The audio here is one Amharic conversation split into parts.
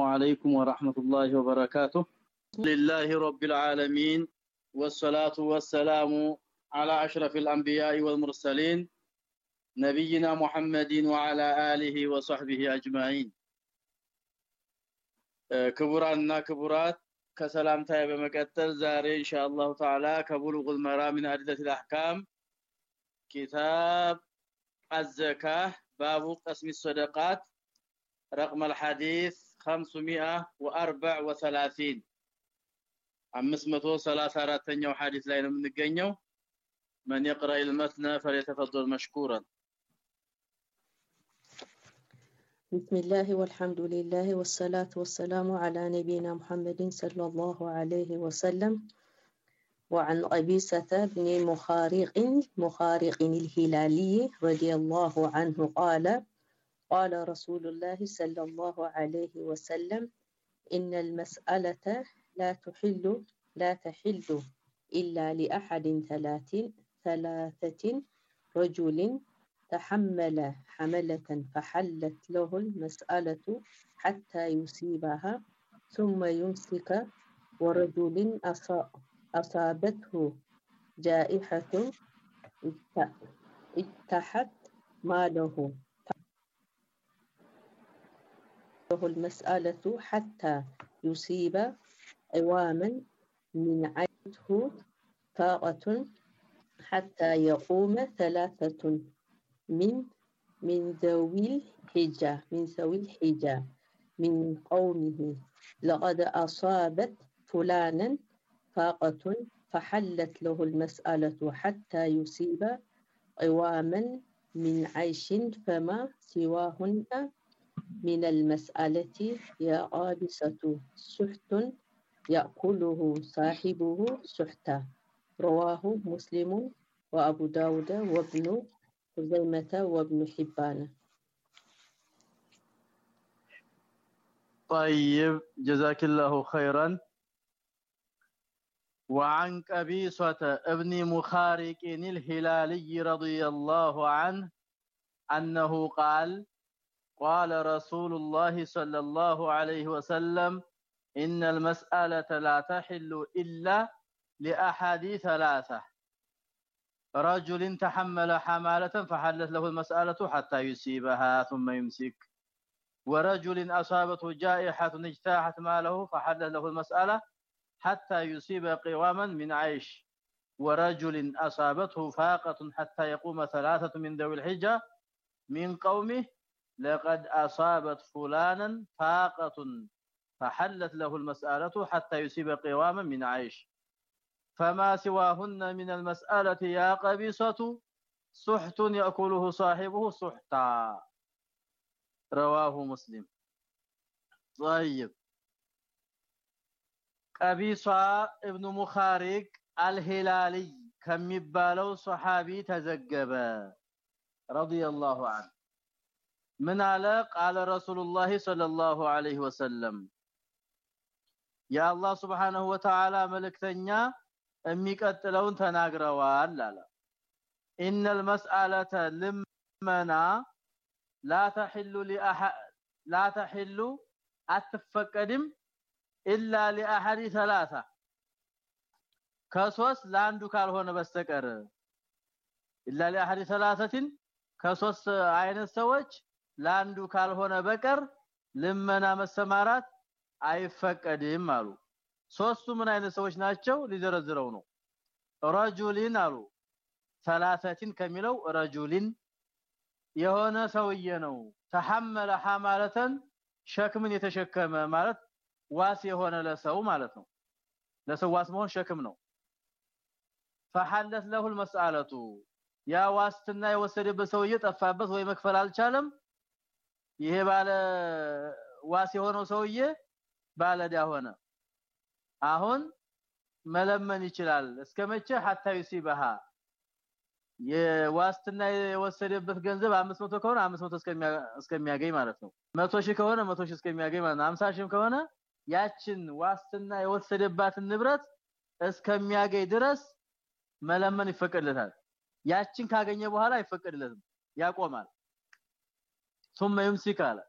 عليكم ورحمة الله وبركاته. لله رب العالمين والصلاة والسلام على أشرف الأنبياء والمرسلين نبينا محمد وعلى آله وصحبه أجمعين. كبرانا كبرات كسلامتا بمقتل زاري إن شاء الله تعالى كبلغ المرام من أدلة الأحكام. كتاب الزكاة باب قسم الصدقات رقم الحديث 534 534ኛው ሐዲስ ላይ ነው የምንገኘው من يقرأ المتن فليتفضل مشكورا بسم الله والحمد لله والصلاة والسلام على نبينا محمد صلى الله عليه وسلم وعن أبيسة بن مخارق مخارق الهلالي رضي الله عنه قال قال رسول الله صلى الله عليه وسلم إن المسألة لا تحل لا تحل إلا لأحد ثلاث ثلاثة رجل تحمل حملة فحلت له المسألة حتى يصيبها ثم يمسك ورجل أصابته جائحة اتحت ماله. له المسألة حتى يصيب عواما من عينه طاقة حتى يقوم ثلاثة من من ذوي الحجة من ذوي الحجة من قومه. لقد أصابت فلانا فاقة فحلت له المسألة حتى يصيب عواما من عيش فما سواهن من المسألة يا قابسة سحت يأكله صاحبه سحتا. رواه مسلم وأبو داود وابن خزيمة وابن حبان. طيب جزاك الله خيرا. وعن قبيصة ابن مخارق الهلالي رضي الله عنه أنه قال قال رسول الله صلى الله عليه وسلم إن المسألة لا تحل إلا لأحد ثلاثة. رجل تحمل حمالة فحلت له المسألة حتى يسيبها ثم يمسك. ورجل أصابته جائحة اجتاحت ماله فحلت له المسألة حتى يصيب قواما من عيش. ورجل أصابته فاقة حتى يقوم ثلاثة من ذوي الحجة من قومه لقد أصابت فلانا فاقة فحلت له المسألة حتى يصيب قواما من عيش. فما سواهن من المسألة يا قبيصة سحت يأكله صاحبه سحتا. رواه مسلم. طيب. قبيصة ابن مخارق الهلالي كم يبالو صحابي تزقب رضي الله عنه. ምን አለ? ቃለ ረሱላህ ሰለላሁ ዐለይሂ ወሰለም። የአላህ Subhanahu Wa Ta'ala መልእክተኛ የሚቀጥለውን ተናግረዋል አለ። ኢነል መስአለተ ልመና ላ ተህሉ ሊአሐ ላ ተህሉ አትፈቀድም ኢላ ሊአሐዲ ሰላሳ። ከሶስት ለአንዱ ካልሆነ በስተቀር ኢላ ሊአሐዲ ሰላሰቲን ከሶስት አይነት ሰዎች ለአንዱ ካልሆነ በቀር ልመና መሰማራት አይፈቀድም አሉ ሶስቱ ምን አይነት ሰዎች ናቸው ሊዘረዝረው ነው ረጁሊን አሉ ሰላሰቲን ከሚለው ረጁሊን የሆነ ሰውዬ ነው ተሐመለ ሐማለተን ሸክምን የተሸከመ ማለት ዋስ የሆነ ለሰው ማለት ነው ለሰው ዋስ መሆን ሸክም ነው فحلت له المساله ያ ዋስትና የወሰደበት ሰውዬ ጠፋበት ወይ መክፈል አልቻለም ይሄ ባለ ዋስ የሆነው ሰውዬ ባለዳ ሆነ። አሁን መለመን ይችላል። እስከመቼ hatta ይሲበሃ የዋስትና የወሰደበት ገንዘብ 500 ከሆነ 500 እስከሚያገኝ ማለት ነው። 100 ሺህ ከሆነ 100 ሺህ እስከሚያገኝ ማለት ነው። 50 ሺህ ከሆነ ያችን ዋስትና የወሰደባትን ንብረት እስከሚያገኝ ድረስ መለመን ይፈቀድለታል። ያችን ካገኘ በኋላ አይፈቀድለትም። ያቆማል ثم يمسك አለ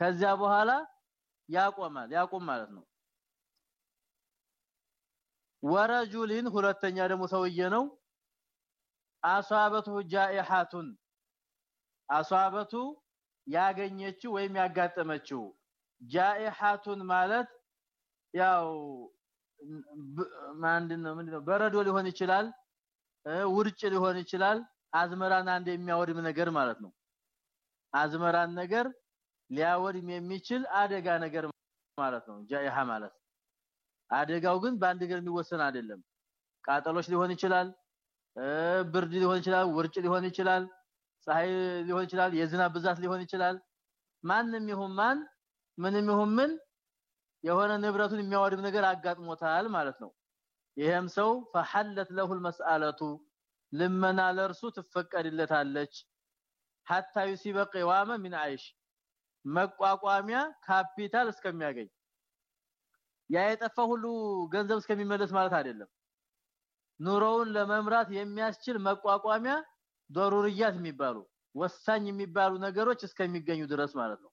ከዚያ በኋላ ያቆማል ያቆም ማለት ነው ወረጁሊን ሁለተኛ ደግሞ ሰውዬ ነው አሷበቱ ጃኢሃቱን አሷበቱ ያገኘችው ወይም ያጋጠመችው ጃኢሃቱን ማለት ያው ማንድነው ምንድነው በረዶ ሊሆን ይችላል ውርጭ ሊሆን ይችላል አዝመራን አንድ የሚያወድም ነገር ማለት ነው አዝመራን ነገር ሊያወድም የሚችል አደጋ ነገር ማለት ነው ጃኢሃ ማለት አደጋው ግን በአንድ ነገር የሚወሰን አይደለም ቃጠሎች ሊሆን ይችላል ብርድ ሊሆን ይችላል ውርጭ ሊሆን ይችላል ፀሐይ ሊሆን ይችላል የዝናብ ብዛት ሊሆን ይችላል ማንም ይሁን ማን ምንም ይሁን ምን የሆነ ንብረቱን የሚያወድም ነገር አጋጥሞታል ማለት ነው ይሄም ሰው فحلت له المساله ልመና ለርሱ ትፈቀድለታለች hatta يصيب قوامه من عيش መቋቋሚያ ካፒታል እስከሚያገኝ ያ የጠፋ ሁሉ ገንዘብ እስከሚመለስ ማለት አይደለም ኑሮውን ለመምራት የሚያስችል መቋቋሚያ ዶሩርያት የሚባሉ ወሳኝ የሚባሉ ነገሮች እስከሚገኙ ድረስ ማለት ነው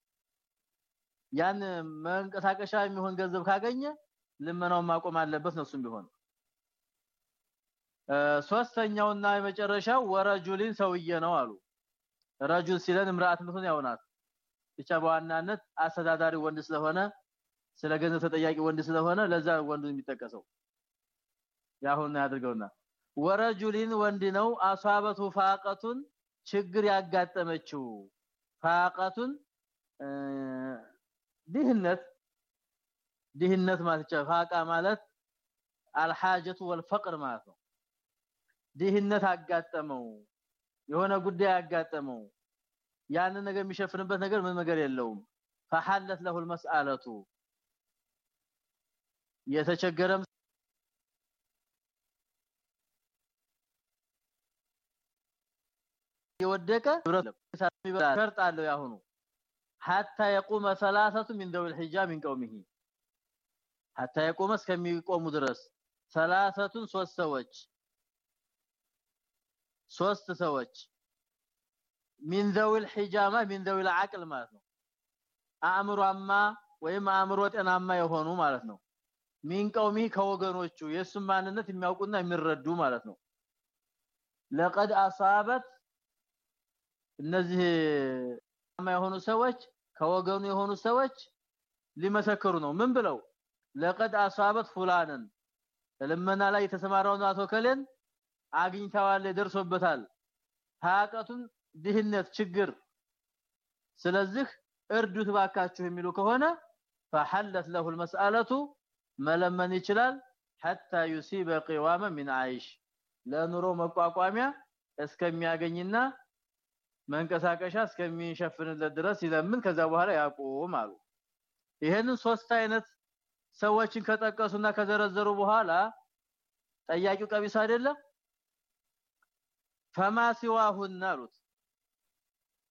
ያን መንቀሳቀሻ የሚሆን ገንዘብ ካገኘ ልመናውን ማቆም አለበት ነው እሱም ቢሆን ሶስተኛውና የመጨረሻው ወረጁሊን ሰውዬ ነው አሉ ረጁል ሲለን እምራአት ምትሆን ያውናት ብቻ በዋናነት አስተዳዳሪ ወንድ ስለሆነ ስለ ገንዘብ ተጠያቂ ወንድ ስለሆነ ለዛ ወንዱ የሚጠቀሰው። ያሁን ያድርገውና ወረጁሊን ወንድ ነው። አሷበቱ ፋቀቱን ችግር ያጋጠመችው። ፋቀቱን ድህነት። ድህነት ማለት ፋቃ ማለት አልሐጀቱ ወልፈቅር ማለት ነው። ድህነት አጋጠመው የሆነ ጉዳይ ያጋጠመው ያንን ነገር የሚሸፍንበት ነገር ምን ነገር የለውም فحلت له المساله የተቸገረም የወደቀ ሸርጥ አለው ያሁኑ حتى يقوم ثلاثه من ذوي الحجاب من قومه حتى يقوم እስከሚቆሙ ድረስ ثلاثه ሶስት ሰዎች ሶስት ሰዎች من ذوي الحجامه من ذوي العقل ማለት ነው አእምሮአማ ወይም አእምሮ ጤናማ የሆኑ ማለት ነው ሚን ቀውሚ ከወገኖቹ የሱን ማንነት የሚያውቁና የሚረዱ ማለት ነው ለቀድ አሳበት እነዚህ የሆኑ ሰዎች ከወገኑ የሆኑ ሰዎች ሊመሰክሩ ነው ምን ብለው ለቀድ አሳበት ፉላንን ለመና ላይ የተሰማራውን አቶ ከለን አግኝተዋል ደርሶበታል ታቀቱን ድህነት ችግር ስለዚህ እርዱት ባካችሁ የሚሉ ከሆነ فحلت له المساله መለመን ይችላል حتى يصيب قواما من عيش ለኑሮ መቋቋሚያ እስከሚያገኝና መንቀሳቀሻ እስከሚሸፍንለት ድረስ ይለምን ከዛ በኋላ ያቆም አሉ ይሄንን ሶስት አይነት ሰዎችን ከጠቀሱና ከዘረዘሩ በኋላ ጠያቂው ቀቢስ አይደለም ፈማ ሲዋሁን አሉት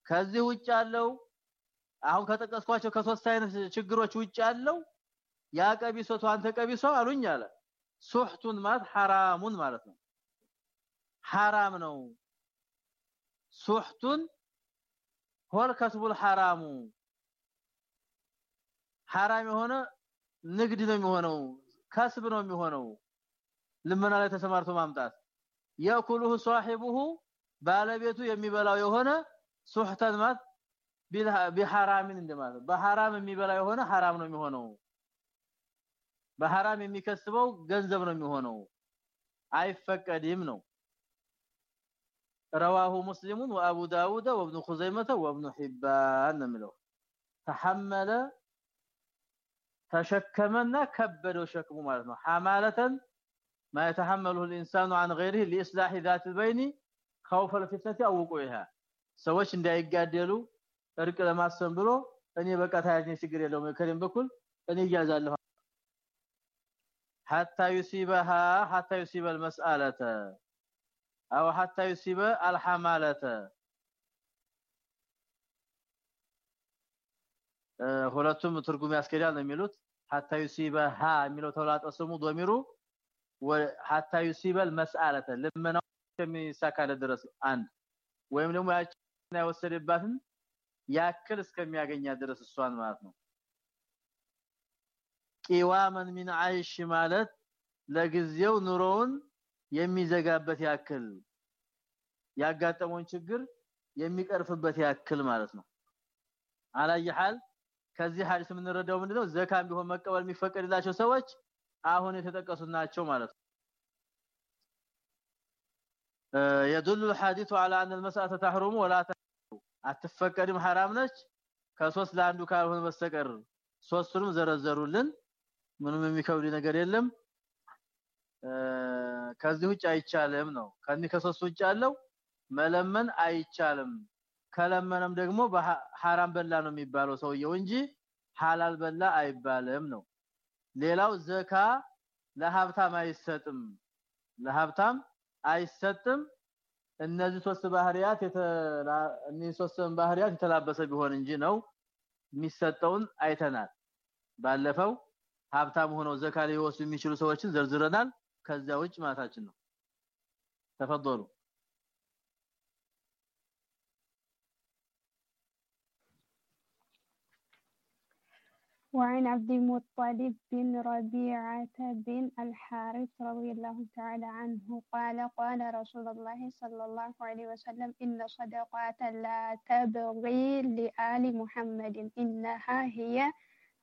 ከዚህ ውጭ ያለው አሁን ከጠቀስኳቸው ከሶስት አይነት ችግሮች ውጭ ያለው ያ ቀቢሶቱ አንተ ቀቢሶ አሉኝ አለ። ሱህቱን ማለት ሐራሙን ማለት ነው። ሐራም ነው። ሱህቱን ሆል ከስቡል ሐራሙ። ሐራም የሆነ ንግድ ነው የሚሆነው ከስብ ነው የሚሆነው። ልመና ላይ ተሰማርቶ ማምጣት ያኩሉሁ ሷሂቡሁ ባለቤቱ የሚበላው የሆነ ሱህተን ማለት ቢሐራምን እንደማለት በሐራም የሚበላ የሆነ ሐራም ነው የሚሆነው በሐራም የሚከስበው ገንዘብ ነው የሚሆነው አይፈቀድም ነው رواه مسلم وابو داود وابن خزيمه وابن حبان نملو تحمل تشكمنا كبدوا شكمه ማለት ነው حماله ما يتحمله الانسان عن غيره لاصلاح ذات البين خوف الفتنه او وقوعها ሰዎች እንዳይጋደሉ እርቅ ለማሰም ብሎ እኔ በቃ ታያጅኝ ችግር የለውም ከሪም በኩል እኔ ይያዛለሁ حتى يصيبها حتى يصيب المساله او حتى يصيب الحماله ሁለቱም ትርጉም ያስከዳል ነው የሚሉት حتى يصيبها የሚለው ተውላጠ ስሙ ዶሚሩ حتى يصيب المساله ለመናው ከሚሳካለ ድረስ አንድ ወይም ደግሞ ያችን ያወሰደባትን ያክል እስከሚያገኛ ድረስ እሷን ማለት ነው ቂዋመን ሚን አይሽ ማለት ለጊዜው ኑሮውን የሚዘጋበት ያክል ያጋጠመውን ችግር የሚቀርፍበት ያክል ማለት ነው አላየሃል ከዚህ ሐዲስ የምንረዳው ምንድነው ዘካም ቢሆን መቀበል የሚፈቀድላቸው ሰዎች አሁን የተጠቀሱት ናቸው ማለት ነው يدل الحديث على ان المساله تحرم ولا አትፈቀድም حرام ነች ከሶስት ለአንዱ ካልሆነ በስተቀር ሶስቱንም ዘረዘሩልን ምንም የሚከብድ ነገር የለም ከዚህ ውጭ አይቻልም ነው ከዚህ ከሶስት ውጭ ያለው መለመን አይቻልም ከለመነም ደግሞ በሐራም በላ ነው የሚባለው ሰውየው እንጂ ሐላል በላ አይባልም ነው ሌላው ዘካ ለሀብታም አይሰጥም። ለሀብታም አይሰጥም። እነዚህ ሶስት ባህሪያት እነዚህ ሶስት ባህሪያት የተላበሰ ቢሆን እንጂ ነው የሚሰጠውን አይተናል። ባለፈው ሀብታም ሆነው ዘካ ሊወስዱ የሚችሉ ሰዎችን ዘርዝረናል። ከዛ ውጭ ማታችን ነው። ተፈضሉ وعن عبد المطلب بن ربيعة بن الحارث رضي الله تعالى عنه قال قال رسول الله صلى الله عليه وسلم إن صدقات لا تبغي لآل محمد إنها هي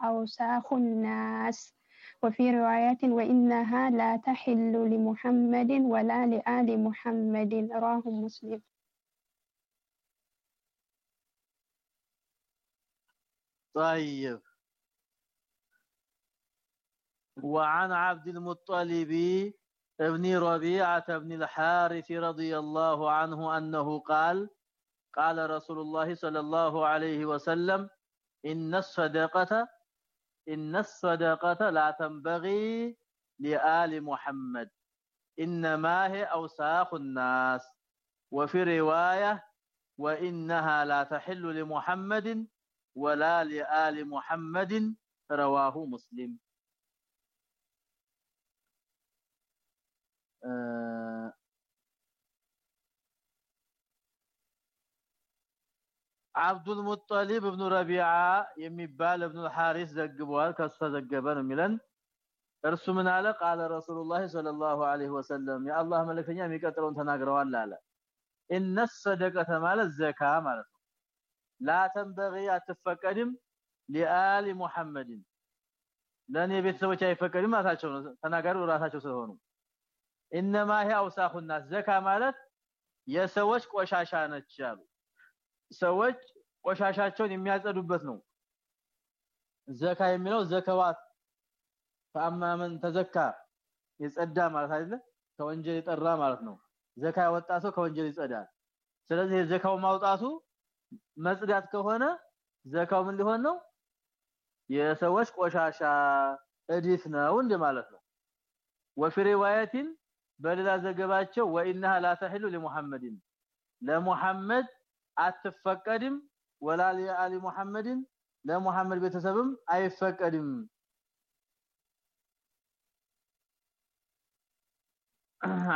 أوساخ الناس. وفي رواية وإنها لا تحل لمحمد ولا لآل محمد. رواه مسلم. طيب. وعن عبد المطلب ابن ربيعة بن الحارث رضي الله عنه أنه قال قال رسول الله صلى الله عليه وسلم إن الصدقة إن الصدقة لا تنبغي لآل محمد إنما هي أوساخ الناس وفي رواية وإنها لا تحل لمحمد ولا لآل محمد رواه مسلم. አብዱል ሙጠሊብ ኢብኑ ረቢዓ የሚባል ኢብኑ ሐሪስ ዘግቧል። ከሱ ተዘገበ ነው የሚለን። እርሱ ምን አለ? ቃለ ረሱላህ ሰለላሁ ዐለይሂ ወሰለም የአላህ መልእክተኛ የሚቀጥለውን ተናግረዋል አለ። ኢነ ሰደቀተ ማለት ዘካ ማለት ነው። ላ ተንበጊ አትፈቀድም። ሊአሊ ሙሐመድን ለኔ ቤተሰቦች አይፈቀድም ማታቸው ነው። ተናጋሪው ራሳቸው ስለሆኑ ኢነማ هي አውሳኹ الناس ዘካ ማለት የሰዎች ቆሻሻ ነች አሉ ሰዎች ቆሻሻቸውን የሚያጸዱበት ነው ዘካ የሚለው ዘከዋት ፈአማመን ተዘካ የጸዳ ማለት አይደለ ከወንጀል የጠራ ማለት ነው ዘካ ያወጣ ሰው ከወንጀል ይጸዳል ስለዚህ ዘካው ማውጣቱ መጽዳት ከሆነ ዘካው ምን ሊሆን ነው የሰዎች ቆሻሻ እዲፍ ነው እንደ ማለት ነው ወፊ ሪዋያቲን በሌላ ዘገባቸው ወኢንها لا تحل ለሙሐመድ አትፈቀድም ወላ ለአሊ ሙሐመድን ለሙሐመድ ቤተሰብም አይፈቀድም።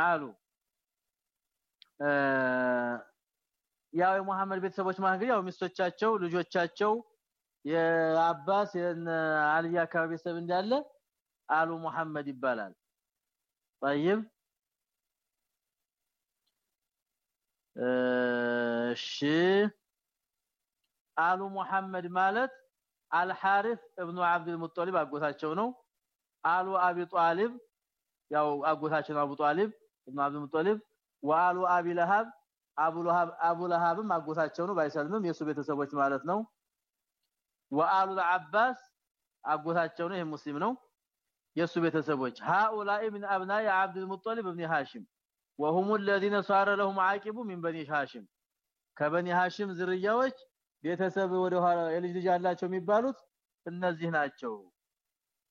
አሉ። ያው የሙሐመድ ቤተሰቦች ማግሪ ያው ሚስቶቻቸው ልጆቻቸው የአባስ የአልያ አካባቢ ቤተሰብ እንዳለ አሉ ሙሐመድ ይባላል። طيب እሺ። አሉ ሙሐመድ ማለት አልሐሪፍ ኢብኑ አብዱል ሙጠሊብ አጎታቸው ነው። አሉ አቢ ጧሊብ ያው ነው አቡ ጧሊብ ኢብኑ አብዱል ሙጠሊብ ወአሉ አቢ ለሃብ አቡ ለሃብ አቡ ለሃብም አጎታቸው ነው ባይሰልምም የሱ ቤተሰቦች ማለት ነው። ወአሉ አባስ አጎታቸው ነው። ይሄ ሙስሊም ነው። የሱ ቤተሰቦች ሃኡላኢ ምን አብናኢ አብዱል ሙጠሊብ ኢብኑ ሃሽም وهم الذين صار لهم عاقب من بني هاشم ከበኒ ሃሽም ዝርያዎች ቤተሰብ ወደ ኋላ የልጅ ልጅ አላቸው የሚባሉት እነዚህ ናቸው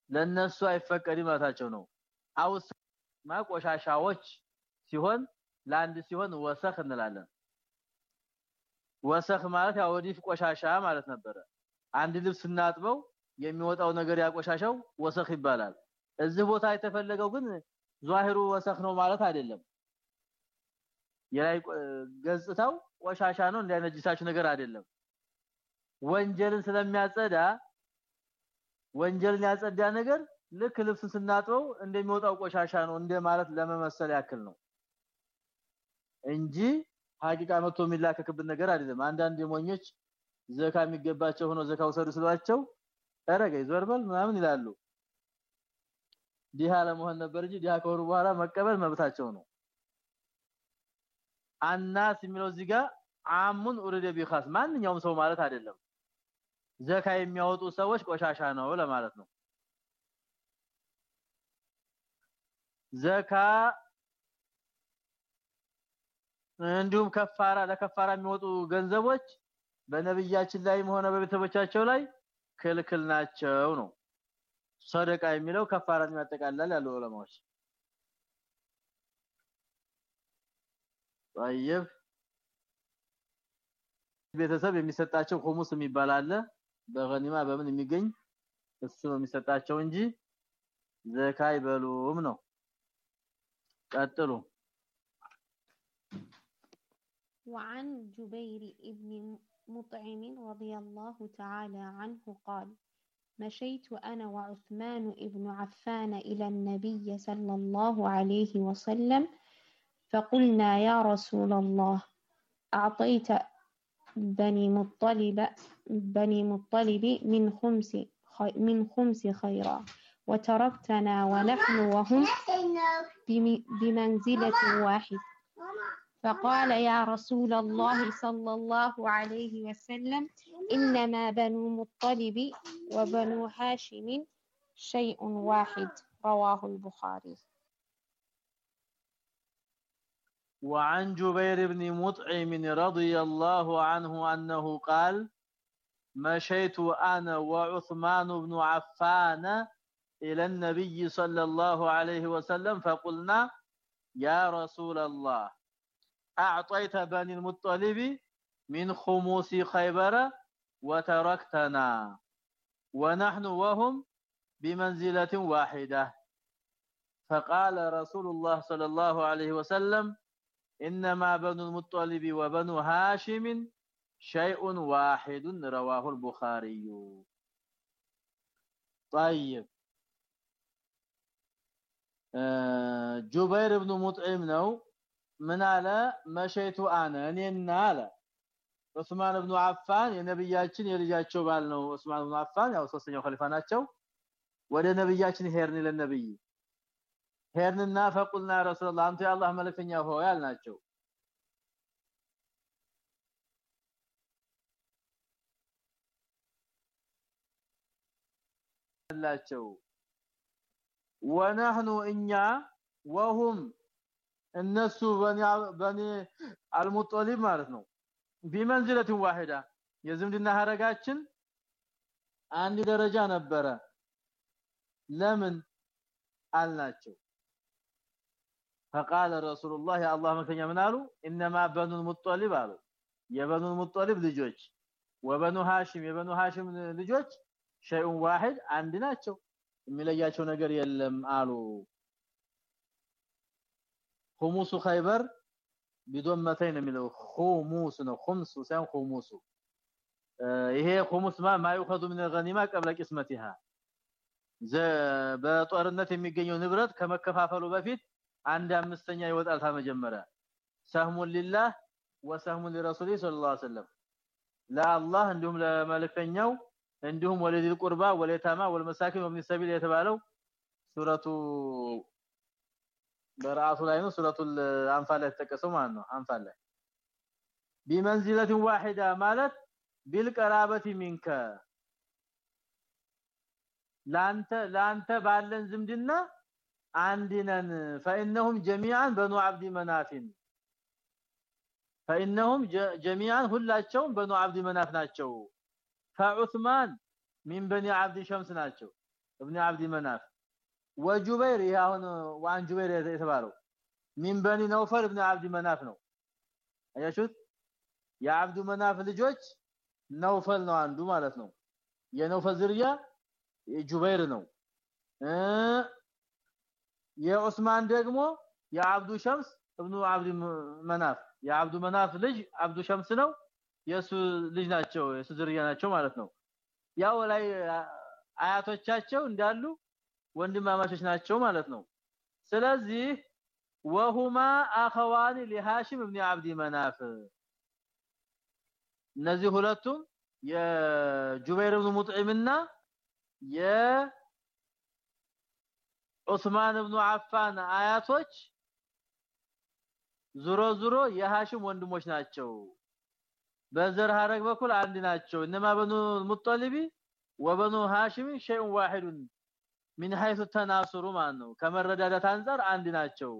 ለነሱ አይፈቀድ ማታቸው ነው አውስ ማቆሻሻዎች ሲሆን ለአንድ ሲሆን ወሰኽ እንላለን ወሰኽ ማለት ያው ወዲፍ ቆሻሻ ማለት ነበረ አንድ ልብስ እናጥበው የሚወጣው ነገር ያቆሻሻው ወሰኽ ይባላል እዚህ ቦታ የተፈለገው ግን ዛሂሩ ወሰኽ ነው ማለት አይደለም የላይ ገጽታው ቆሻሻ ነው እንዳይነጅሳችሁ ነገር አይደለም። ወንጀልን ስለሚያጸዳ ወንጀልን ያጸዳ ነገር ልክ ልብስ ስናጥበው እንደሚወጣው ቆሻሻ ነው እንደ ማለት ለመመሰል ያክል ነው እንጂ ሀቂቃ መጥቶ የሚላከክብን ነገር አይደለም። አንዳንድ የሞኞች ዘካ የሚገባቸው ሆኖ ዘካ ውሰዱ ስሏቸው ተረገ ይዞርበል ምናምን ይላሉ። ዲሃ ለመሆን ነበር እንጂ ዲሃ ከሆኑ በኋላ መቀበል መብታቸው ነው አናስ የሚለው እዚህ ጋር አሙን ኡሪደ ቢኻስ ማንኛውም ሰው ማለት አይደለም። ዘካ የሚያወጡ ሰዎች ቆሻሻ ነው ለማለት ነው። ዘካ እንዲሁም ከፋራ ለከፋራ የሚወጡ ገንዘቦች በነብያችን ላይም ሆነ በቤተሰቦቻቸው ላይ ክልክል ናቸው ነው። ሰደቃ የሚለው ከፋራን ያጠቃልላል ያለው ዑለማዎች طيب ቤተሰብ የሚሰጣቸው ኹሙስ የሚባል አለ በገኒማ በምን የሚገኝ እሱ ነው የሚሰጣቸው እንጂ ዘካ ይበሉም ነው ቀጥሉ وعن جبير ابن مطعم رضي الله تعالى عنه قال مشيت أنا وعثمان ابن عفان إلى النبي صلى الله عليه وسلم فقلنا يا رسول الله أعطيت بني مطلب بني مطلب من خمس من خمس خيرا. وتركتنا ونحن وهم بمنزلة واحد. فقال يا رسول الله صلى الله عليه وسلم إنما بنو مطلب وبنو هاشم شيء واحد رواه البخاري. وعن جبير بن مطعم رضي الله عنه أنه قال مشيت أنا وعثمان بن عفان إلى النبي صلى الله عليه وسلم فقلنا يا رسول الله أعطيت بني المطلب من خموس خيبر وتركتنا ونحن وهم بمنزلة واحدة. فقال رسول الله صلى الله عليه وسلم إنما بنو المطلب وبنو هاشم شيء واحد رواه البخاري طيب آه جبير بن مطعم ነው ምን አለ መሸይቱ አነ እኔና አለ ዑስማን ኢብኑ አፋን የነብያችን የልጃቸው ባል ነው ዑስማን ኢብኑ አፋን ያው ሶስተኛው ኸሊፋ ናቸው ወደ ነብያችን ሄርን ለነብይ ሄርንና ፈቁልና ረሱላህ አንተ የአላህ መልእክተኛ ሆይ አልናቸው ላቸው ወነህኑ እኛ ወሁም እነሱ በኒ አልሙጠሊብ ማለት ነው ቢመንዝለት ዋሂዳ የዝምድና ሀረጋችን አንድ ደረጃ ነበረ ለምን አልናቸው فقال رسول الله الله مكنيا من قالوا انما بنو المطلب قالوا የበኑ ሙጠሊብ ልጆች ወበኑ ሃሽም የበኑ ሃሽም ልጆች ሸይኡን واحد አንድ ናቸው የሚለያቸው ነገር የለም አሉ خموس خيبر بضمتين የሚለው خموس ነው خمس ሳይሆን خموس ይሄ خموس ما ما يؤخذ من الغنيمه قبل قسمتها በጦርነት የሚገኘው ንብረት ከመከፋፈሉ በፊት አንድ አምስተኛ ይወጣል ታመጀመሪያ ሰህሙን ሊላህ ወሰህሙን ለረሱሊ ሰለላሁ ዐለይሂ ወሰለም። ለአላህ እንዲሁም ለመልእክተኛው እንዲሁም ወለዲል ቁርባ ወለታማ ወልመሳኪን ወብኒ ሰቢል የተባለው ሱረቱ በራሱ ላይ ነው። ሱረቱል አንፋል ላይ ማለት ነው። አንፋል ላይ ቢመንዚለት ዋሂዳ ማለት ቢልቀራበቲ ሚንከ። ላንተ ላንተ ባለን ዝምድና አንድነን فانهم جميعا بنو عبد مناف فانهم جميعا ሁላቸውም በኑ عبد مناف ናቸው فعثمان من بني عبد شمس ናቸው ابن عبد مناف وجبير ያሁን ዋን ጁበይር የተባለው من بني نوفل ابن عبد مناف ነው አያችሁት የአብዱ መናፍ ልጆች ነውፈል ነው አንዱ ማለት ነው የነውፈል ዝርያ ጁበይር ነው የዑስማን ደግሞ የአብዱ ሸምስ እብኑ አብዱ መናፍ። የአብዱ መናፍ ልጅ አብዱ ሸምስ ነው። የሱ ልጅ ናቸው። የሱ ዝርያ ናቸው ማለት ነው። ያው ላይ አያቶቻቸው እንዳሉ ወንድማማቾች ናቸው ማለት ነው። ስለዚህ ወሁማ አኸዋኒ ለሃሽም ኢብኑ አብዲ መናፍ። እነዚህ ሁለቱም የጁበይር ኢብኑ ሙጥዒምና የዑስማን ኢብኑ አፋን አያቶች ዙሮ ዙሮ የሃሽም ወንድሞች ናቸው በዘር ሐረግ በኩል አንድ ናቸው እነማ በኑ ሙጠሊቢ ወበኑ ሃሽም شيء واحد من حيث التناصر ማለት ነው ከመረዳዳት አንፃር አንድ ናቸው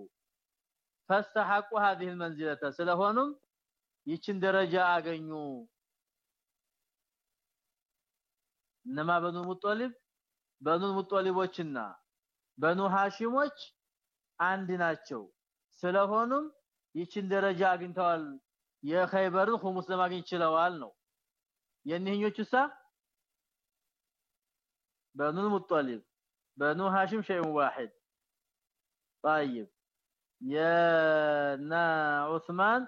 فاستحقوا هذه المنزله ስለሆኑም ይችን ደረጃ አገኙ እነማ በኑ ሙጠሊብ በኑ ሙጠሊቦችና በኑ ሃሽሞች አንድ ናቸው ስለሆኑም ይችን ደረጃ አግኝተዋል የኸይበርን ኹሙስ ለማግኘት ይችላል ነው የነህኞቹሳ በኑ ሙጠሊብ በኑ ሃሽም شيء واحد طيب يا عثمان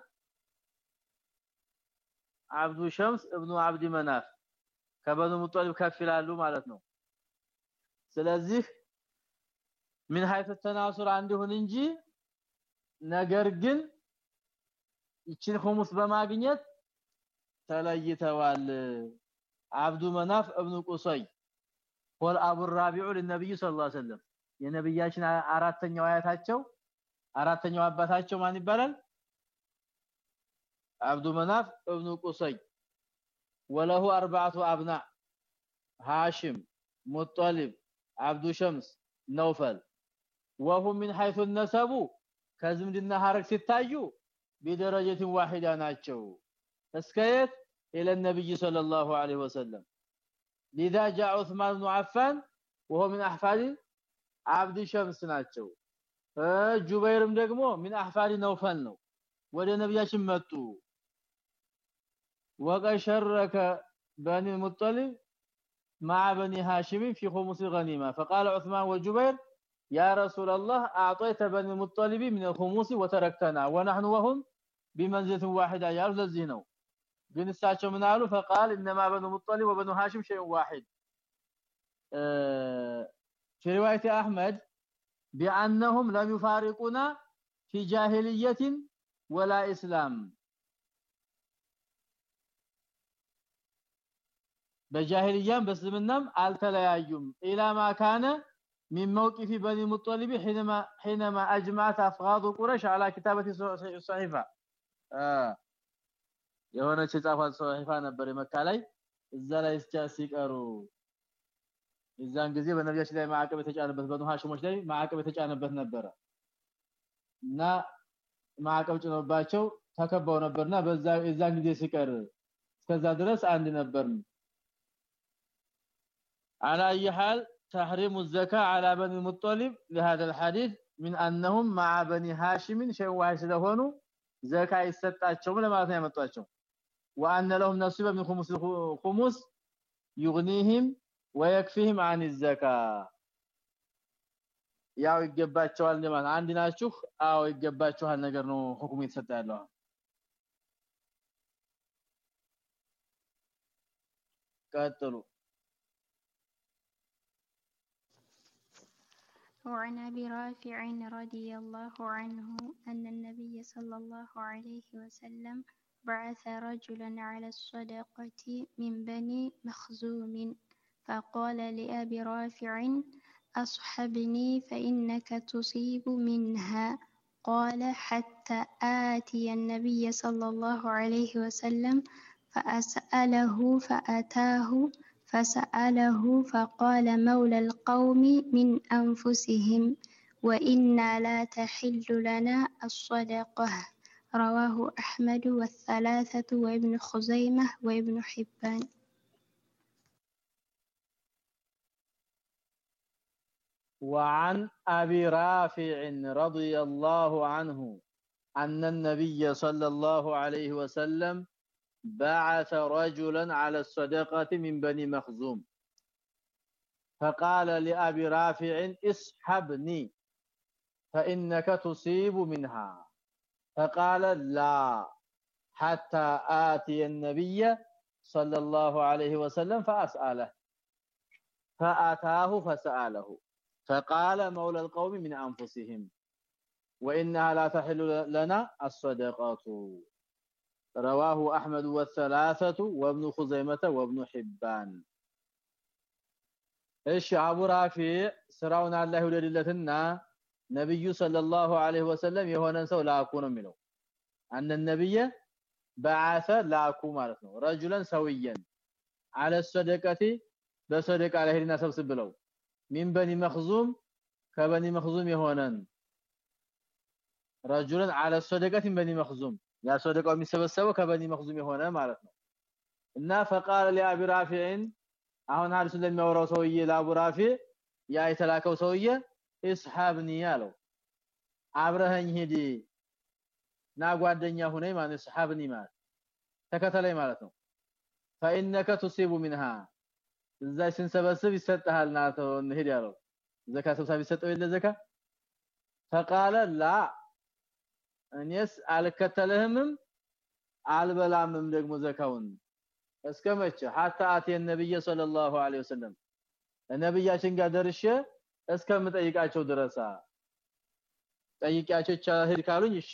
عبد شمس ابن عبد مناف ከበኑ ሙጠሊብ ከፍ ይላሉ ማለት ነው ስለዚህ ምን ሀይፈ ተናሱር አንድ ይሁን እንጂ ነገር ግን ይችን ኹሙስ በማግኘት ተለይተዋል። አብዱ መናፍ እብኑ ቁሰይ ወል አቡ ራቢዑ ለነብዩ ሰለላሁ ዐለይሂ የነብያችን አራተኛው አያታቸው አራተኛው አባታቸው ማን ይባላል? አብዱ መናፍ እብኑ ቁሰይ ወለሁ አርባዕቱ አብና ሃሽም ሙጠሊብ አብዱ ሸምስ ነውፈል وهم من حيث النسب ከዝምድና ሐረግ ሲታዩ بدرجه واحده ናቸው እስከየት الى النبي صلى الله عليه وسلم لذا جاء عثمان بن عفان وهو من احفاد عبد شمس ናቸው ጁበይርም ደግሞ من احفاد نوفل ነው ወደ ነብያችን መጡ وقشرك بني المطلب مع بني هاشم في خمس الغنيمه فقال عثمان وجبير يا رسول الله اعطيت بني المطلب من الخموس وتركتنا ونحن وهم بمنزله واحده يا لذي ነው ግን እሳቸው ምን አሉ فقال انما بنو المطلب وبنو هاشم شيء واحد في روايه احمد بانهم لم يفارقونا في جاهليه ولا اسلام በጃሂልያም በእስልምናም አልተለያዩም ኢላ ማ ካነ من موقف بني مطلب حينما حينما اجمعت افغاض قريش على كتابه الصحيفه اه የሆነች የጻፋት ሶሒፋ ነበር መካ ላይ እዛ ላይ ሲቀሩ የዛን ጊዜ በነቢያችን ላይ ማዕቀብ የተጫነበት በኑ ሐሽሞች ላይ ማዕቀብ የተጫነበት ነበረ እና ማዕቀብ ጭኖባቸው ተከባው ነበርና በዛ የዛን ጊዜ ሲቀር እስከዛ ድረስ አንድ ነበርን على اي حال تحريم الزكاه على بني المطلب لهذا الحديث من انهم مع بني هاشم شيء واحد ስለሆኑ ዘካ ይሰጣቸው ለማለት ነው ያመጣቸው وان لهم نصيب من خمس الخمس يغنيهم ويكفيهم عن الزكاه ያው ይገባቸዋል እንደማለት አንድ ናችሁ አዎ ይገባቸዋል ነገር ነው ሁክም የተሰጠ ያለው ቀጥሉ وعن أبي رافع رضي الله عنه أن النبي صلى الله عليه وسلم بعث رجلا على الصدقة من بني مخزوم فقال لأبي رافع أصحبني فإنك تصيب منها. قال حتى آتي النبي صلى الله عليه وسلم فأسأله فأتاه فسأله فقال مولى القوم من أنفسهم وإنا لا تحل لنا الصدقة. رواه أحمد والثلاثة وابن خزيمة وابن حبان. وعن أبي رافع رضي الله عنه أن النبي صلى الله عليه وسلم بعث رجلا على الصدقة من بني مخزوم. فقال لأبي رافع اسحبني فإنك تصيب منها. فقال لا حتى آتي النبي صلى الله عليه وسلم فأسأله. فآتاه فسأله. فقال مولى القوم من أنفسهم وإنها لا تحل لنا الصدقات رواه احمد والثلاثه وابن خزيمه وابن حبان. እሺ አቡ ራፊ ስራውን አላህ ይወደድለትና ነብዩ ሰለላሁ ዐለይሂ ወሰለም የሆነን ሰው ላኩ ነው የሚለው አንደ ነብየ በዓሰ ላኩ ማለት ነው ረጁለን ሰውየን አለ ሰደቀቲ በሰደቃ ላይ ሄድና ሰብስብለው ሚን በኒ መኽዙም ከበኒ መኽዙም የሆነን ረጁለን አለ ሰደቀቲ በኒ መኽዙም ያ ሰደቃው የሚሰበሰበው ከበኒ መክዙም የሆነ ማለት ነው። እና فقال لابي رافع አሁን ሐዲሱ ለሚያወራው ሰውዬ ለአቡ ራፊዕ ያ የተላከው ሰውዬ እስሐብኒ ያለው አብረኸኝ ሂድ ና ጓደኛ ሁነኝ ማለት እስሐብኒ ማለት ተከተለኝ ማለት ነው። فانك تصيب منها እዛ ስንሰበስብ ይሰጣልና ተው እንሂድ ያለው ዘካ ሰብሳቢ ሰጠው የለ ዘካ? فقال لا እኔስ አልከተልህምም አልበላምም ደግሞ ዘካውን። እስከመቼ hatta አቲ ነብይ ሰለላሁ ዐለይሂ ወሰለም። ነብያችን ጋር ደርሼ እስከምጠይቃቸው ድረሳ። ጠይቂያቸው ቻሂድ ካሉኝ እሺ።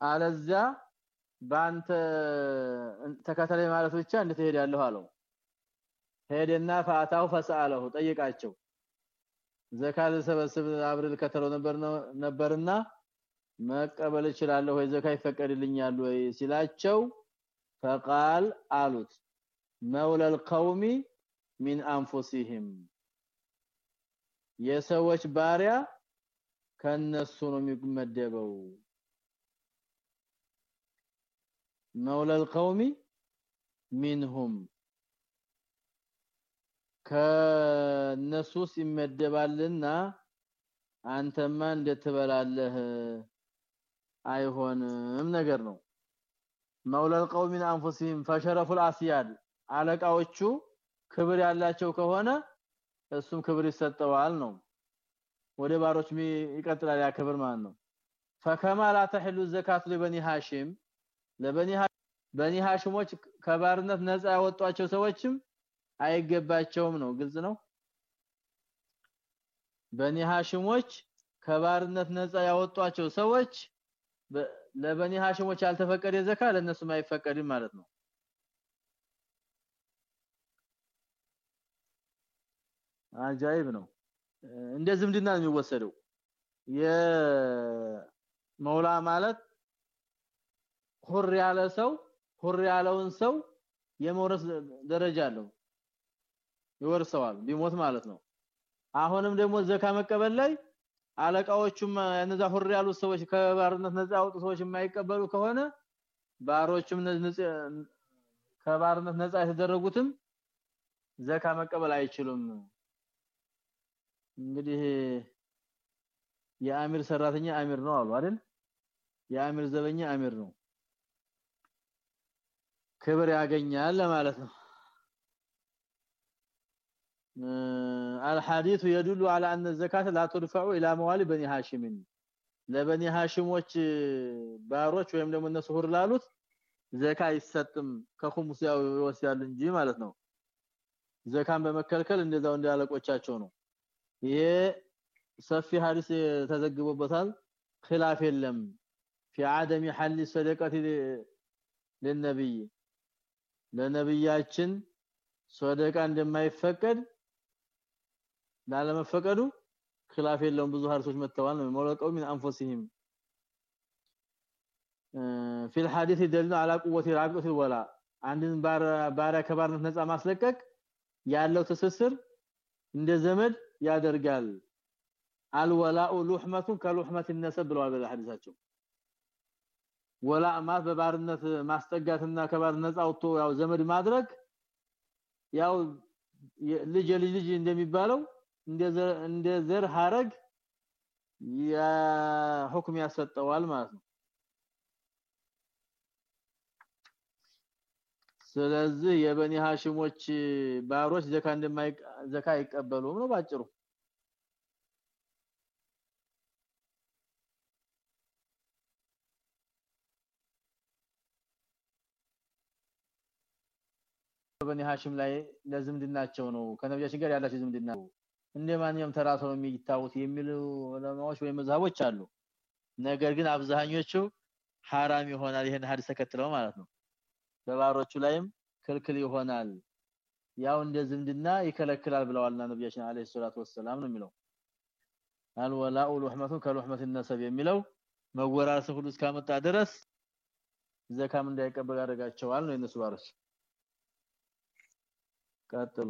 አለዚያ ባንተ ተከተለኝ ማለት ብቻ እንድትሄድ ያለው አለው። ሄደና ፋታው ፈሰአለሁ ጠይቃቸው ዘካል ሰበስብ አብረል ከተለው ነበር ነበርና መቀበል እችላለሁ ወይ ዘካ ይፈቀድልኛል ወይ ሲላቸው فقال አሉት مولى القوم من انفسهم የሰዎች ባሪያ ከነሱ ነው የሚመደበው مولى القوم منهم ከነሱስ ይመደባልና አንተማ እንደተበላለህ አይሆንም ነገር ነው መውላ القوم من انفسهم فشرف الاسياد አለቃዎቹ ክብር ያላቸው ከሆነ እሱም ክብር ይሰጠዋል ነው ወደ ባሮች ይቀጥላል ያ ክብር ማለት ነው فكما لا تحل الزكاه لبني هاشم ለበኒ በኒ ሃሽሞች ከባርነት ነፃ ያወጧቸው ሰዎችም አይገባቸውም ነው። ግልጽ ነው? በኒ ሃሽሞች ከባርነት ነፃ ያወጧቸው ሰዎች ለበኒ ሃሽሞች ያልተፈቀደ ዘካ ለነሱም አይፈቀድም ማለት ነው። አጃይብ ነው። እንደ ዝምድና ነው የሚወሰደው። የመውላ ማለት ሁር ያለ ሰው ሁር ያለውን ሰው የመውረስ ደረጃ አለው ይወርሰዋል ቢሞት ማለት ነው። አሁንም ደግሞ ዘካ መቀበል ላይ አለቃዎቹም እነዛ ሁር ያሉት ሰዎች ከባርነት ነፃ ያወጡ ሰዎች የማይቀበሉ ከሆነ ባሮቹም ከባርነት ነፃ የተደረጉትም ዘካ መቀበል አይችሉም። እንግዲህ የአሚር ሰራተኛ አሚር ነው አሉ አይደል? የአሚር ዘበኛ አሚር ነው። ክብር ያገኛል ለማለት ነው الحديث يدل على ان الزكاه لا ترفع الى موالي بني هاشم ለበኒ ሃሽሞች ባሮች ወይም ደግሞ እነሱ ሁር ላሉት ዘካ አይሰጥም ከኹሙስ ያው ይወስዳል እንጂ ማለት ነው ዘካን በመከልከል እንደዛው እንዳለቆቻቸው ነው ይሄ ሰፊ ሐዲስ ተዘግቦበታል خلاف የለም في عدم حل الصدقه للنبي ለነብያችን ሶደቃ እንደማይፈቀድ ላለመፈቀዱ خلاف የለውም ብዙ ሐዲሶች መጥተዋል ነው መለቀው من انفسهم في الحديث يدل على قوه رابطه الولاء አንድን ባሪያ ከባርነት ነፃ ማስለቀቅ ያለው ትስስር እንደ ዘመድ ያደርጋል አልወላኡ ሉህመቱን ከሉህመት النسب ብለዋል በሐዲሳቸው ወላ ማት በባርነት ማስጠጋትና ከባር ነፃ አውጥቶ ያው ዘመድ ማድረግ ያው ልጅ ልጅ ልጅ እንደሚባለው እንደ ዘር ሐረግ ያ ሁክም ያሰጠዋል ማለት ነው። ስለዚህ የበኒ ሃሽሞች ባሮች ዘካ እንደማይ ዘካ አይቀበሉም ነው ባጭሩ። በኒ ሐሽም ላይ ለዝምድናቸው ነው። ከነብያችን ጋር ያላቸው ዝምድና ነው እንደ ማንኛውም ተራ ሰው የሚታወት የሚሉ ዑለማዎች ወይም መዛቦች አሉ። ነገር ግን አብዛኞቹ ሐራም ይሆናል ይሄን ሐዲስ ተከትለው ማለት ነው። በባሮቹ ላይም ክልክል ይሆናል። ያው እንደ ዝምድና ይከለክላል ብለዋልና ነብያችን አለይሂ ሰላቱ ወሰለም ነው የሚለው። አልወላኡ ሉህመቱ ከሉህመት ነሰብ የሚለው መወራረስ ሁሉ እስካመጣ ድረስ ዘካም እንዳይቀበል ያደርጋቸዋል ነው የነሱ ባሮች። ቀጥሉ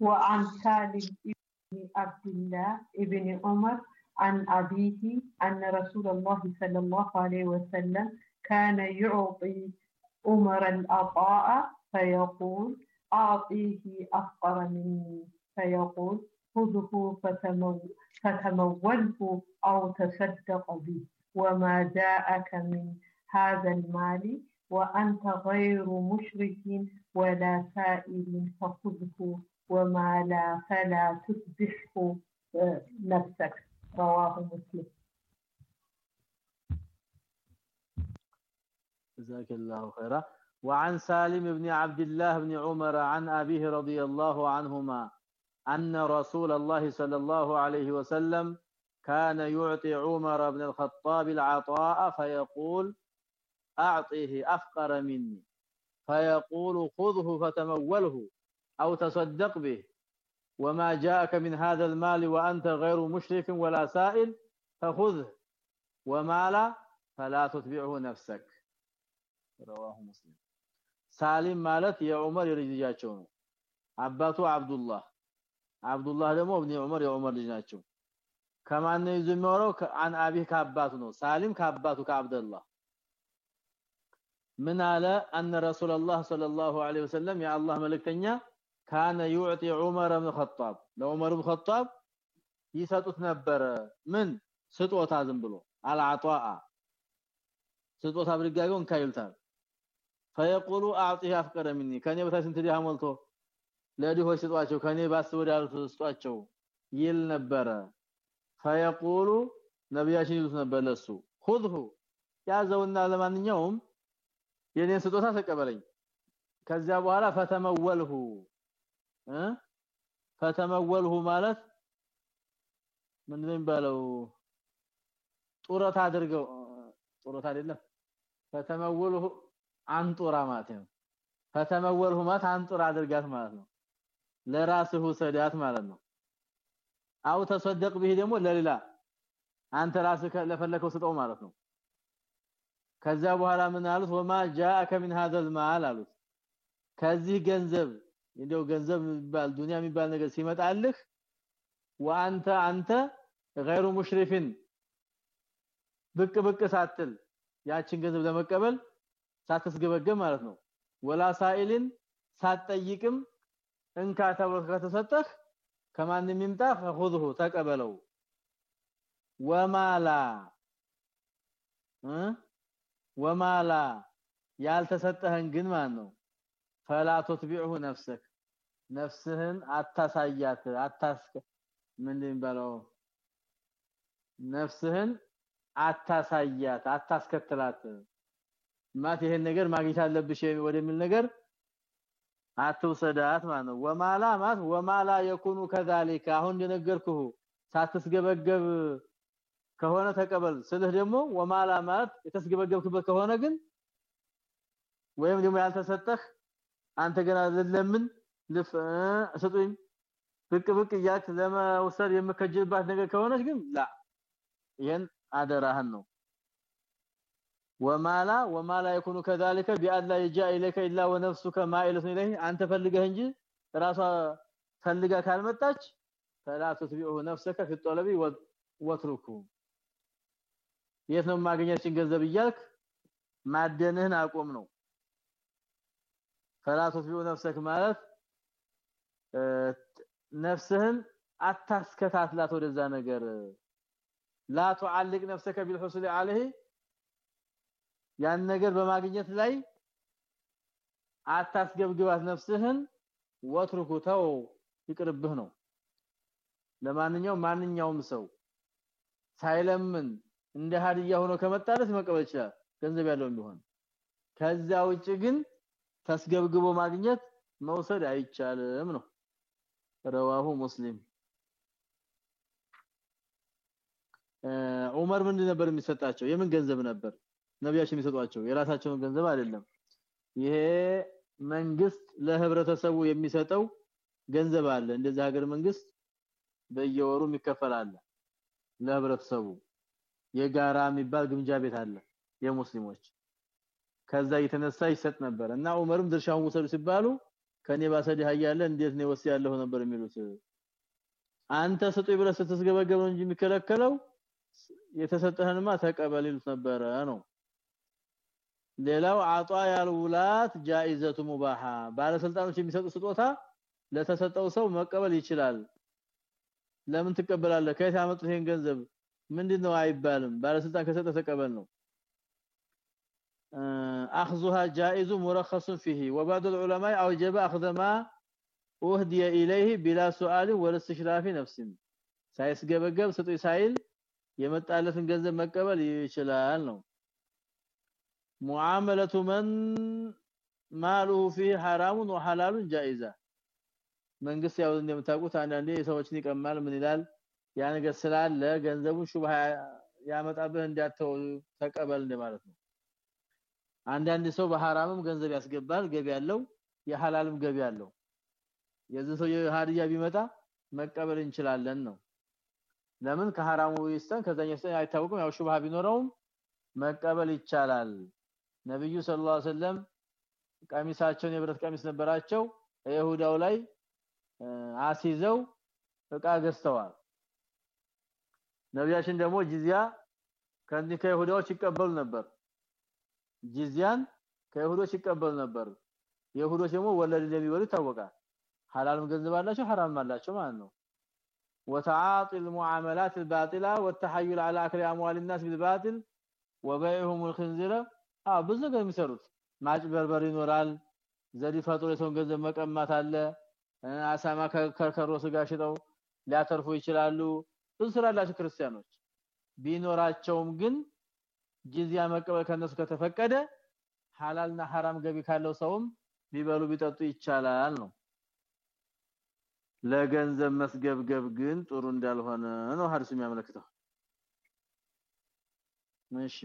وعن سالم بن عبد الله ابن عمر عن أبيه أن رسول الله صلى الله عليه وسلم كان يعطي عمر العطاء فيقول أعطيه أفقر مني. فيقول خذه فتمو- فتموله أو تصدق به. وما جاءك من هذا المال؟ وأنت غير مشرك ولا سائل فخذه. وما لا فلا تصبحه آه، نفسك. رواه مسلم. جزاك الله خيرا. وعن سالم بن عبد الله بن عمر عن أبيه رضي الله عنهما أن رسول الله صلى الله عليه وسلم كان يعطي عمر بن الخطاب العطاء فيقول أعطيه أفقر مني. فيقول خذه فتموله. أو تصدق به وما جاءك من هذا المال وأنت غير مشرك ولا سائل فخذه وما لا فلا تتبعه نفسك رواه مسلم ሳሊም ማለት የዑመር ልጃቸው ነው አባቱ አብዱላህ አብዱላህ ደግሞ እብኒ ዑመር የዑመር ልጅ ናቸው ከማን ነው ይዞ የሚወራው ከአን አቢህ ከአባቱ ነው ሳሊም ከአባቱ ከአብደላህ ምን አለ አን ረሱላህ ሰለላሁ ዐለይሂ ወሰለም የአላህ መልእክተኛ ካነ ዩዕጢ ዑመር ብን ኸጣብ ለዑመር ብን ኸጣብ ይሰጡት ነበረ ምን ስጦታ ዝም ብሎ አልዓጣአ ስጦታ ብድጋዩን ካይልታል ፈየቁሉ አዕጢህ አፍቀረ ሚኒ ከኔ በታች ስንት ዲያ ሞልቶ ለድሆች ስጧቸው ከኔ ባስ ወዳሉት ስጧቸው ይል ነበረ ፈየቁሉ ነብያችን ይሉት ነበር ለሱ خذه ያዘውና ለማንኛውም የኔን ስጦታ ተቀበለኝ ከዚያ በኋላ ፈተመወልሁ እ ፈተመወልሁ ማለት ምንድነው የሚባለው ጡረታ አድርገው ጡረታ አይደለም ፈተመወልሁ አንጡራ ማለት ነው ፈተመወልሁ ማለት አንጡራ አድርጋት ማለት ነው ለራስህ ውሰዳት ማለት ነው አው ተሰደቅ ቢህ ደግሞ ለሌላ አንተ ራስህ ለፈለከው ስጠው ማለት ነው ከዛ በኋላ ምን አሉት ወማ ጃአከ ሚን هذا المال አሉት ከዚህ ገንዘብ እንደው ገንዘብ የሚባል ዱንያ የሚባል ነገር ሲመጣልህ ወአንተ አንተ غير مشرفን ብቅ ብቅ ሳትል ያችን ገንዘብ ለመቀበል ሳትስገበገብ ማለት ነው። ወላ ሳኢልን ሳትጠይቅም እንካ ተብሎ ከተሰጠህ ከማን ይምጣ فخذه ተቀበለው። ወማላ ወማላ ያልተሰጠህን ግን ማን ነው? ፈላ ተጥቢዑ ነፍስክ። ነፍስህን አታሳያት አታስከ ምን ይባለው ነፍስህን አታሳያት አታስከትላት። ማት ይሄን ነገር ማግኘት አለብሽ ወደሚል ነገር አትውሰዳት ማለት ነው። ወማላ ማት ወማላ የኩኑ ከዛሊካ አሁን እንደነገርኩህ ሳትስገበገብ ከሆነ ተቀበል። ስልህ ደግሞ ወማላ ማለት የተስገበገብክበት ከሆነ ግን ወይም ደግሞ ያልተሰጠህ አንተ ገና ለምን ልፍ ስጡኝ ብቅ ብቅ እያልክ ለመውሰድ የምከጅልባት ነገር ከሆነች ግን ላ ይሄን አደራህን ነው ወማላ ወማላ يكون كذلك بأن لا يجاء إليك إلا ونفسك مائلة إليه አንተ ፈልገህ እንጂ ራሷ ፈልጋ ካልመጣች فلا تتبعه نفسك في الطلب واتركه የት ነው ማግኘትሽን ገንዘብ እያልክ ማደንህን አቆም ነው فلا تتبعه نفسك ማለት ነፍስህን አታስከታትላት ወደዛ ነገር لا تعلق نفسك بالحصول عليه ያን ነገር በማግኘት ላይ አታስገብግባት ነፍስህን ወትርኩ ተው ይቅርብህ ነው ለማንኛውም ማንኛውም ሰው ሳይለምን እንደ ሀዲያ ሆኖ ከመጣለት መቀበል ይችላል ገንዘብ ያለው ቢሆን ከዛ ውጭ ግን ተስገብግቦ ማግኘት መውሰድ አይቻልም ነው ረዋሁ ሙስሊም። ዑመር ምን ነበር የሚሰጣቸው? የምን ገንዘብ ነበር? ነቢያችን የሚሰጧቸው? የራሳቸውን ገንዘብ አይደለም። ይሄ መንግስት ለህብረተሰቡ የሚሰጠው ገንዘብ አለ። እንደዚህ ሀገር መንግስት በየወሩ የሚከፈላል ለህብረተሰቡ። የጋራ የሚባል ግምጃ ቤት አለ የሙስሊሞች። ከዛ የተነሳ ይሰጥ ነበር። እና ዑመርም ድርሻውን ወሰዱ ሲባሉ ከኔ ባሰዲህ ያለ እንዴት ነው ወስ ያለው ነበር የሚሉት? አንተ ስጡ ብለህ ስትስገበገብ ነው እንጂ የሚከለከለው? የተሰጠህንማ ተቀበል ይሉት ነበረ ነው። ሌላው አጧ ያልውላት ጃኢዘቱ ሙባሃ ባለስልጣኖች የሚሰጡ ስጦታ ለተሰጠው ሰው መቀበል ይችላል። ለምን ትቀበላለህ? ከየት ያመጡት ይሄን ገንዘብ? ምንድነው አይባልም። ባለስልጣን ከሰጠ ተቀበል ነው اخذها جائز مرخص فيه وبعض العلماء اوجب اخذ ما اهدي اليه بلا سؤال ولا استشراف نفس ሳይስገበገብ ስጡይ ሳይል የመጣለትን ገንዘብ መቀበል ይችላል ነው ሙዓመለቱ መን ማሉሁ ፊ ሐራሙን ወሐላሉን ጃኢዛ መንግስት ያው እንደምታውቁት አንዳንዴ ሰዎችን ይቀማል ምን ይላል ያ ነገር ስላለ ገንዘቡን ሹብሃ ያመጣብህ እንዲያተው ተቀበል እንደማለት ነው አንዳንድ ሰው በሐራምም ገንዘብ ያስገባል ገቢ ያለው የሐላልም ገቢ ያለው የዚህ ሰው የሃዲያ ቢመጣ መቀበል እንችላለን ነው። ለምን? ከሐራሙ ይስተን ከዛኛ ይስተን አይታወቅም። ያው ሹብሃ ቢኖረውም መቀበል ይቻላል። ነብዩ ሰለላሁ ዐለይሂ ወሰለም ቀሚሳቸውን የብረት ቀሚስ ነበራቸው። ይሁዳው ላይ አሲዘው እቃ ገዝተዋል። ነቢያችን ደግሞ ጂዚያ ከዚህ ከይሁዳዎች ይቀበሉ ነበር ጂዚያን ከይሁዶች ይቀበሉ ነበር ይሁዶች ደግሞ ወለድ እንደሚበሉ ይታወቃል ሐላልም ገንዘብ አላቸው ሐራም አላቸው ማለት ነው وتعاطي المعاملات الباطله والتحايل على اكل اموال الناس بالباطل وبيعهم الخنزير አዎ ብዙ ነገር የሚሰሩት ማጭበርበር ይኖራል ዘዲ ፈጥሮ የሰውን ገንዘብ መቀማት አለ አሳማ ከከሮ ስጋ ሽጠው ሊያተርፉ ይችላሉ ብዙ ስራ አላቸው ክርስቲያኖች ቢኖራቸውም ግን ጂዚያ መቀበል ከነሱ ከተፈቀደ ሐላልና ሐራም ገቢ ካለው ሰውም ቢበሉ ቢጠጡ ይቻላል ነው። ለገንዘብ መስገብገብ ግን ጥሩ እንዳልሆነ ነው ሐዲሱ የሚያመለክተው። እሺ